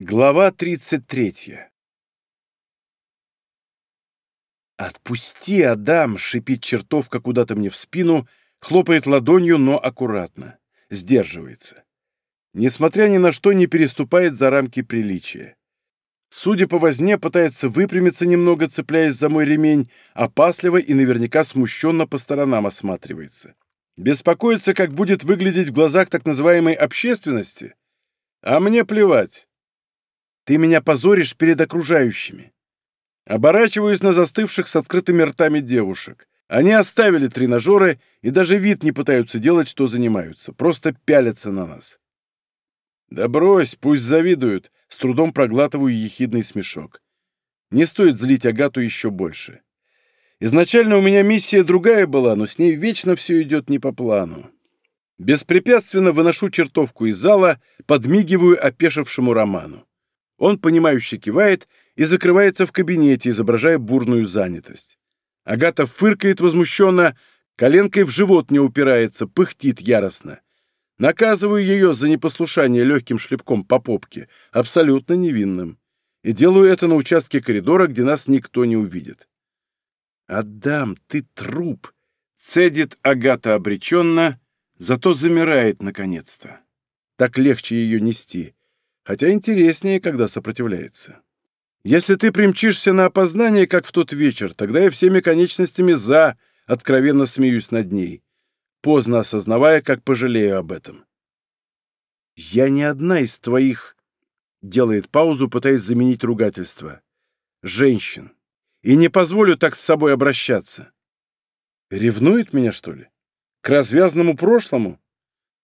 Глава 33 «Отпусти, Адам!» — шипит чертовка куда-то мне в спину, хлопает ладонью, но аккуратно, сдерживается. Несмотря ни на что, не переступает за рамки приличия. Судя по возне, пытается выпрямиться немного, цепляясь за мой ремень, опасливо и наверняка смущенно по сторонам осматривается. Беспокоится, как будет выглядеть в глазах так называемой общественности? А мне плевать. Ты меня позоришь перед окружающими. Оборачиваюсь на застывших с открытыми ртами девушек. Они оставили тренажеры и даже вид не пытаются делать, что занимаются. Просто пялятся на нас. Да брось, пусть завидуют. С трудом проглатываю ехидный смешок. Не стоит злить Агату еще больше. Изначально у меня миссия другая была, но с ней вечно все идет не по плану. Беспрепятственно выношу чертовку из зала, подмигиваю опешившему Роману. Он, понимающе кивает и закрывается в кабинете, изображая бурную занятость. Агата фыркает возмущенно, коленкой в живот не упирается, пыхтит яростно. Наказываю ее за непослушание легким шлепком по попке, абсолютно невинным. И делаю это на участке коридора, где нас никто не увидит. «Отдам, ты труп!» — цедит Агата обреченно, зато замирает наконец-то. Так легче ее нести хотя интереснее, когда сопротивляется. Если ты примчишься на опознание, как в тот вечер, тогда я всеми конечностями «за», откровенно смеюсь над ней, поздно осознавая, как пожалею об этом. «Я не одна из твоих...» — делает паузу, пытаясь заменить ругательство. «Женщин. И не позволю так с собой обращаться. Ревнует меня, что ли? К развязному прошлому?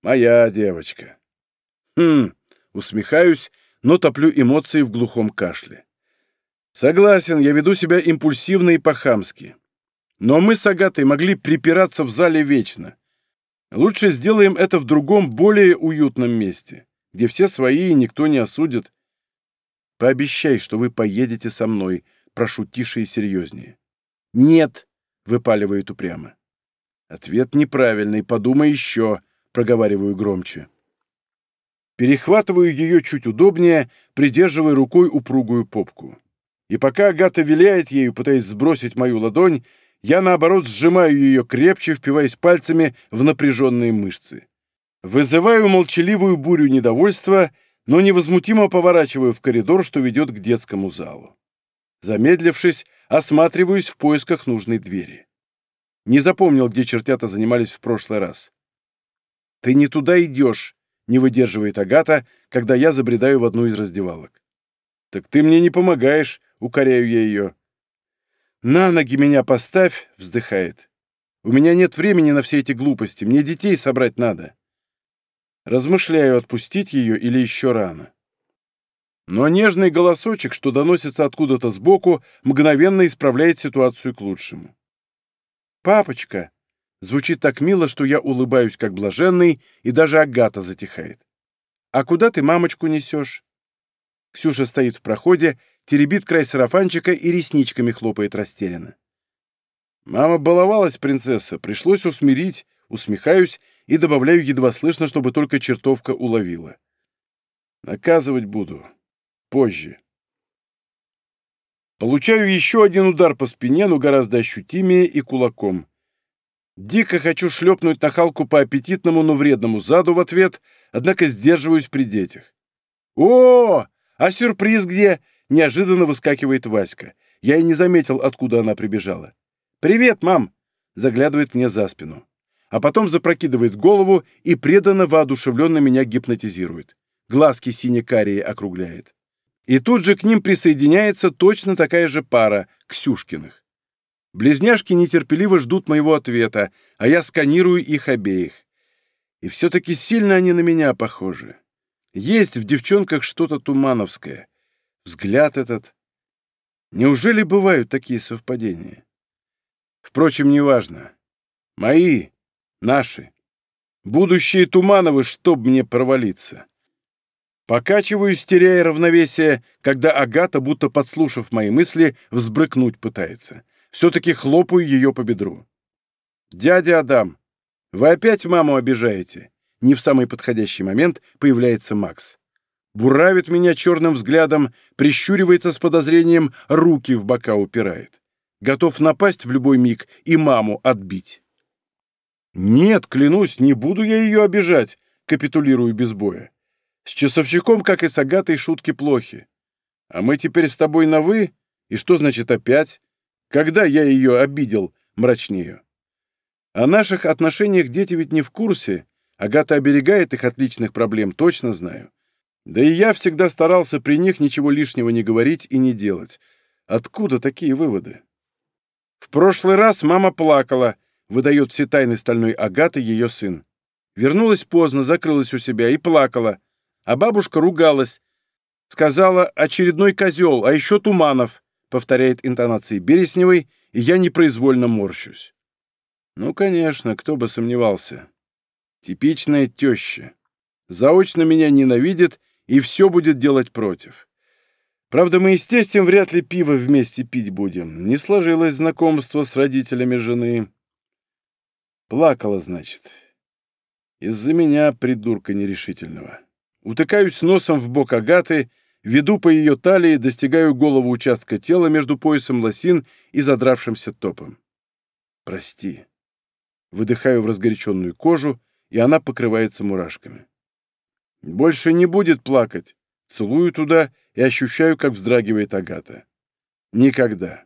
Моя девочка. Хм, Усмехаюсь, но топлю эмоции в глухом кашле. Согласен, я веду себя импульсивно и по-хамски. Но мы с Агатой могли припираться в зале вечно. Лучше сделаем это в другом, более уютном месте, где все свои и никто не осудит. Пообещай, что вы поедете со мной, прошу тише и серьезнее. Нет, выпаливает упрямо. Ответ неправильный, подумай еще, проговариваю громче. Перехватываю ее чуть удобнее, придерживая рукой упругую попку. И пока Агата виляет ею, пытаясь сбросить мою ладонь, я, наоборот, сжимаю ее крепче, впиваясь пальцами в напряженные мышцы. Вызываю молчаливую бурю недовольства, но невозмутимо поворачиваю в коридор, что ведет к детскому залу. Замедлившись, осматриваюсь в поисках нужной двери. Не запомнил, где чертята занимались в прошлый раз. «Ты не туда идешь», не выдерживает Агата, когда я забредаю в одну из раздевалок. «Так ты мне не помогаешь», — укоряю я ее. «На ноги меня поставь», — вздыхает. «У меня нет времени на все эти глупости, мне детей собрать надо». Размышляю, отпустить ее или еще рано. Но нежный голосочек, что доносится откуда-то сбоку, мгновенно исправляет ситуацию к лучшему. «Папочка!» Звучит так мило, что я улыбаюсь, как блаженный, и даже Агата затихает. «А куда ты мамочку несешь?» Ксюша стоит в проходе, теребит край сарафанчика и ресничками хлопает растерянно. «Мама баловалась, принцесса, пришлось усмирить», усмехаюсь и добавляю едва слышно, чтобы только чертовка уловила. «Наказывать буду. Позже». Получаю еще один удар по спине, но гораздо ощутимее и кулаком. Дико хочу шлепнуть нахалку по аппетитному, но вредному заду в ответ, однако сдерживаюсь при детях. «О, а сюрприз где?» — неожиданно выскакивает Васька. Я и не заметил, откуда она прибежала. «Привет, мам!» — заглядывает мне за спину. А потом запрокидывает голову и преданно воодушевленно меня гипнотизирует. Глазки сине-карие округляет. И тут же к ним присоединяется точно такая же пара, Ксюшкиных. Близняшки нетерпеливо ждут моего ответа, а я сканирую их обеих. И все-таки сильно они на меня похожи. Есть в девчонках что-то тумановское. Взгляд этот. Неужели бывают такие совпадения? Впрочем, неважно. Мои, наши. Будущие Тумановы, чтоб мне провалиться. Покачиваюсь, теряя равновесие, когда Агата, будто подслушав мои мысли, взбрыкнуть пытается все-таки хлопаю ее по бедру. «Дядя Адам, вы опять маму обижаете?» Не в самый подходящий момент появляется Макс. буравит меня черным взглядом, прищуривается с подозрением, руки в бока упирает. Готов напасть в любой миг и маму отбить. «Нет, клянусь, не буду я ее обижать», — капитулирую без боя. «С часовщиком, как и с Агатой, шутки плохи. А мы теперь с тобой на «вы», и что значит опять? Когда я ее обидел, мрачнею. О наших отношениях дети ведь не в курсе. Агата оберегает их от личных проблем, точно знаю. Да и я всегда старался при них ничего лишнего не говорить и не делать. Откуда такие выводы? В прошлый раз мама плакала, выдает все тайны стальной Агаты ее сын. Вернулась поздно, закрылась у себя и плакала. А бабушка ругалась. Сказала «очередной козел, а еще Туманов», повторяет интонации Бересневой, и я непроизвольно морщусь. Ну, конечно, кто бы сомневался. Типичная теща. Заочно меня ненавидит и все будет делать против. Правда, мы, естественно, вряд ли пиво вместе пить будем. Не сложилось знакомство с родителями жены. Плакала, значит. Из-за меня, придурка нерешительного. Утыкаюсь носом в бок Агаты, веду по ее талии, достигаю голову участка тела между поясом лосин и задравшимся топом. Прости. Выдыхаю в разгоряченную кожу, и она покрывается мурашками. Больше не будет плакать. Целую туда и ощущаю, как вздрагивает Агата. Никогда.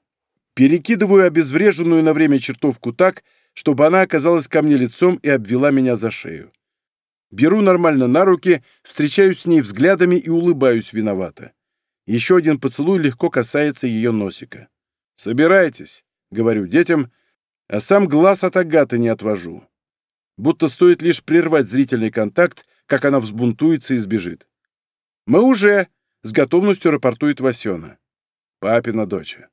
Перекидываю обезвреженную на время чертовку так, чтобы она оказалась ко мне лицом и обвела меня за шею. Беру нормально на руки, встречаюсь с ней взглядами и улыбаюсь виновато. Еще один поцелуй легко касается ее носика. «Собирайтесь», — говорю детям, а сам глаз от Агаты не отвожу. Будто стоит лишь прервать зрительный контакт, как она взбунтуется и сбежит. «Мы уже!» — с готовностью рапортует Васена. Папина доча.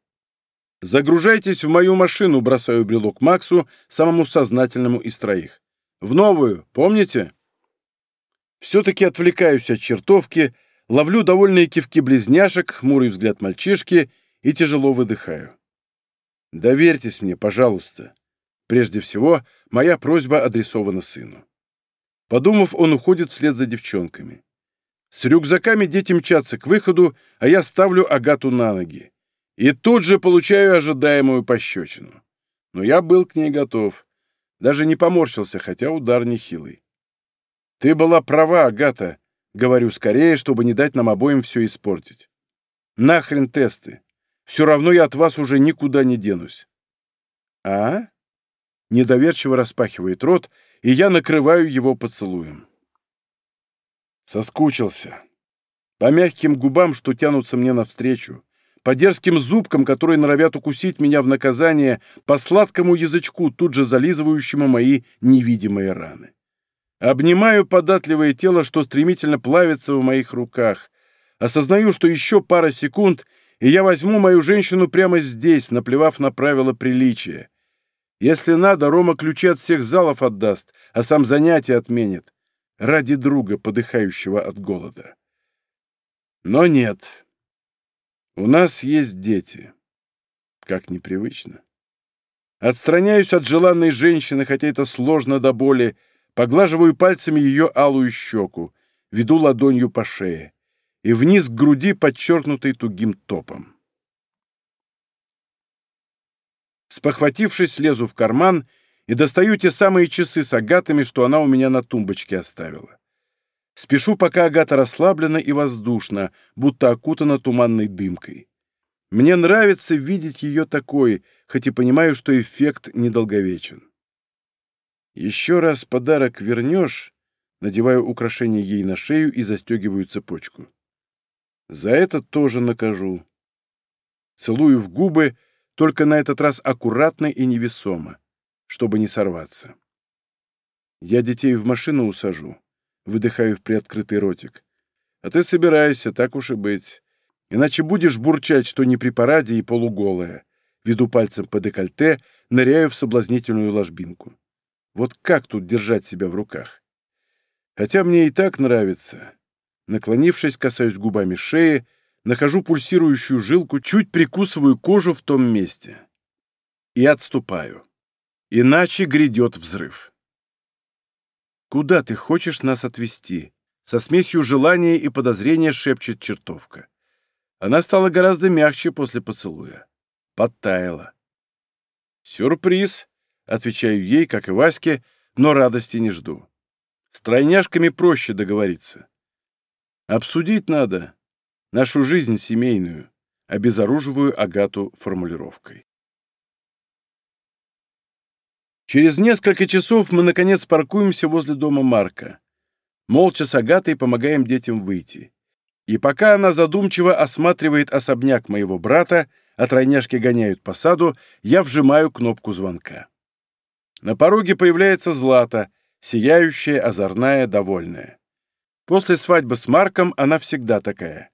«Загружайтесь в мою машину», — бросаю брелок Максу, самому сознательному из троих. «В новую, помните?» Все-таки отвлекаюсь от чертовки, ловлю довольные кивки близняшек, хмурый взгляд мальчишки и тяжело выдыхаю. «Доверьтесь мне, пожалуйста. Прежде всего, моя просьба адресована сыну». Подумав, он уходит вслед за девчонками. С рюкзаками дети мчатся к выходу, а я ставлю Агату на ноги. И тут же получаю ожидаемую пощечину. Но я был к ней готов. Даже не поморщился, хотя удар нехилый. «Ты была права, Агата», — говорю скорее, чтобы не дать нам обоим все испортить. «Нахрен тесты. Все равно я от вас уже никуда не денусь». «А?» — недоверчиво распахивает рот, и я накрываю его поцелуем. Соскучился. По мягким губам, что тянутся мне навстречу, по дерзким зубкам, которые норовят укусить меня в наказание, по сладкому язычку, тут же зализывающему мои невидимые раны. Обнимаю податливое тело, что стремительно плавится в моих руках. Осознаю, что еще пара секунд, и я возьму мою женщину прямо здесь, наплевав на правила приличия. Если надо, Рома ключи от всех залов отдаст, а сам занятия отменит. Ради друга, подыхающего от голода. Но нет. У нас есть дети. Как непривычно. Отстраняюсь от желанной женщины, хотя это сложно до боли, поглаживаю пальцами ее алую щеку, веду ладонью по шее и вниз к груди, подчеркнутой тугим топом. Спохватившись, лезу в карман и достаю те самые часы с агатами, что она у меня на тумбочке оставила. Спешу, пока Агата расслаблена и воздушна, будто окутана туманной дымкой. Мне нравится видеть ее такой, хоть и понимаю, что эффект недолговечен. Еще раз подарок вернешь, надеваю украшение ей на шею и застегиваю цепочку. За это тоже накажу. Целую в губы, только на этот раз аккуратно и невесомо, чтобы не сорваться. Я детей в машину усажу выдыхаю в приоткрытый ротик. А ты собирайся, так уж и быть. Иначе будешь бурчать, что не при параде и полуголая. Веду пальцем по декольте, ныряю в соблазнительную ложбинку. Вот как тут держать себя в руках? Хотя мне и так нравится. Наклонившись, касаюсь губами шеи, нахожу пульсирующую жилку, чуть прикусываю кожу в том месте. И отступаю. Иначе грядет взрыв. «Куда ты хочешь нас отвезти?» Со смесью желания и подозрения шепчет чертовка. Она стала гораздо мягче после поцелуя. Подтаяла. «Сюрприз!» — отвечаю ей, как и Ваське, но радости не жду. С тройняшками проще договориться. Обсудить надо нашу жизнь семейную, обезоруживаю Агату формулировкой. Через несколько часов мы, наконец, паркуемся возле дома Марка. Молча с Агатой помогаем детям выйти. И пока она задумчиво осматривает особняк моего брата, а тройняшки гоняют по саду, я вжимаю кнопку звонка. На пороге появляется Злата, сияющая, озорная, довольная. После свадьбы с Марком она всегда такая.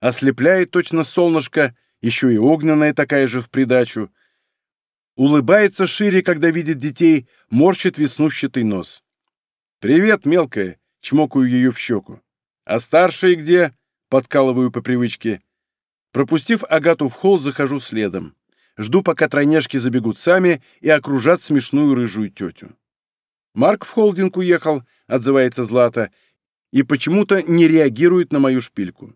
Ослепляет точно солнышко, еще и огненная такая же в придачу. Улыбается шире, когда видит детей, морщит веснущатый нос. «Привет, мелкая!» — чмокаю ее в щеку. «А старшие где?» — подкалываю по привычке. Пропустив Агату в холл, захожу следом. Жду, пока тройняшки забегут сами и окружат смешную рыжую тетю. «Марк в холдинг уехал», — отзывается Злата, и почему-то не реагирует на мою шпильку.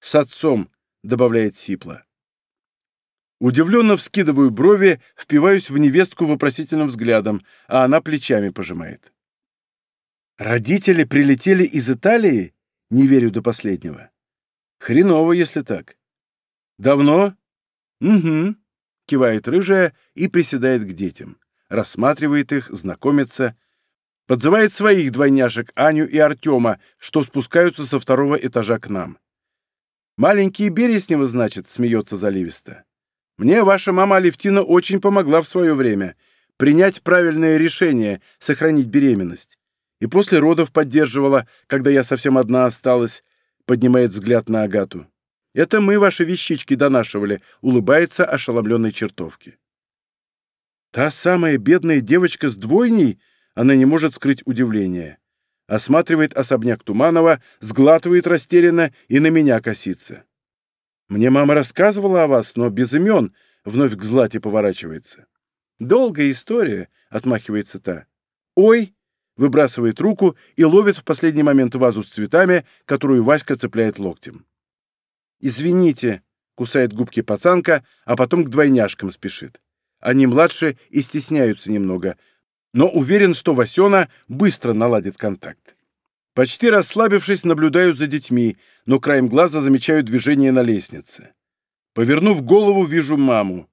«С отцом», — добавляет Сипла. Удивленно вскидываю брови, впиваюсь в невестку вопросительным взглядом, а она плечами пожимает. «Родители прилетели из Италии?» Не верю до последнего. «Хреново, если так». «Давно?» «Угу», — кивает рыжая и приседает к детям. Рассматривает их, знакомится. Подзывает своих двойняшек, Аню и Артема, что спускаются со второго этажа к нам. «Маленькие Береснева, значит», — смеется заливисто. «Мне ваша мама Алевтина очень помогла в свое время принять правильное решение, сохранить беременность. И после родов поддерживала, когда я совсем одна осталась», — поднимает взгляд на Агату. Это мы ваши вещички донашивали», — улыбается ошеломленной чертовки. Та самая бедная девочка с двойней, она не может скрыть удивление. Осматривает особняк Туманова, сглатывает растерянно и на меня косится. «Мне мама рассказывала о вас, но без имен», — вновь к Злате поворачивается. «Долгая история», — отмахивается та. «Ой!» — выбрасывает руку и ловит в последний момент вазу с цветами, которую Васька цепляет локтем. «Извините», — кусает губки пацанка, а потом к двойняшкам спешит. Они младше и стесняются немного, но уверен, что Васена быстро наладит контакт. Почти расслабившись, наблюдаю за детьми, но краем глаза замечаю движение на лестнице. Повернув голову, вижу маму.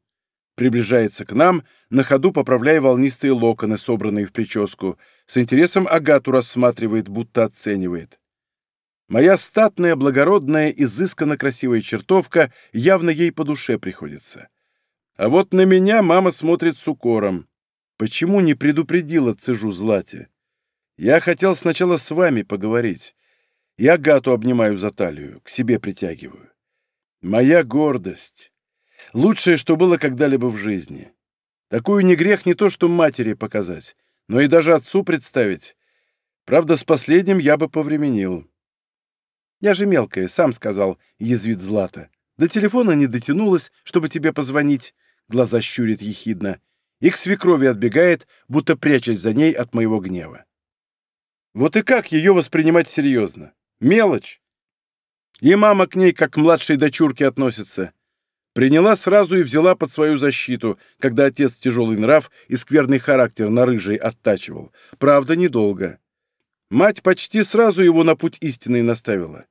Приближается к нам, на ходу поправляя волнистые локоны, собранные в прическу. С интересом Агату рассматривает, будто оценивает. Моя статная, благородная, изысканно красивая чертовка явно ей по душе приходится. А вот на меня мама смотрит с укором. Почему не предупредила цежу Злате? Я хотел сначала с вами поговорить. Я Гату обнимаю за талию, к себе притягиваю. Моя гордость. Лучшее, что было когда-либо в жизни. Такую не грех не то, что матери показать, но и даже отцу представить. Правда, с последним я бы повременил. Я же мелкая, сам сказал, язвит Злата. До телефона не дотянулась, чтобы тебе позвонить. Глаза щурит ехидно. И к свекрови отбегает, будто прячась за ней от моего гнева. Вот и как ее воспринимать серьезно? Мелочь. И мама к ней, как к младшей дочурке, относится. Приняла сразу и взяла под свою защиту, когда отец тяжелый нрав и скверный характер на рыжей оттачивал. Правда, недолго. Мать почти сразу его на путь истинный наставила.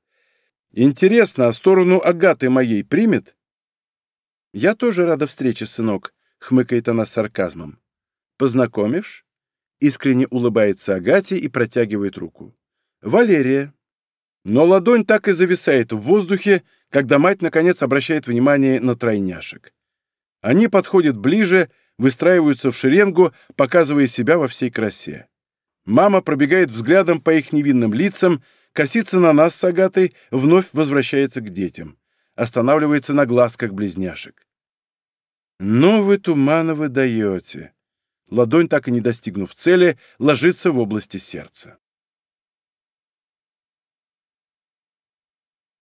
Интересно, а сторону Агаты моей примет? Я тоже рада встрече, сынок, хмыкает она с сарказмом. Познакомишь? Искренне улыбается Агате и протягивает руку. Валерия. Но ладонь так и зависает в воздухе, когда мать наконец обращает внимание на тройняшек. Они подходят ближе, выстраиваются в шеренгу, показывая себя во всей красе. Мама пробегает взглядом по их невинным лицам, косится на нас с Агатой, вновь возвращается к детям. Останавливается на глазках близняшек. «Ну вы, Тумановы, даете!» Ладонь, так и не достигнув цели, ложится в области сердца.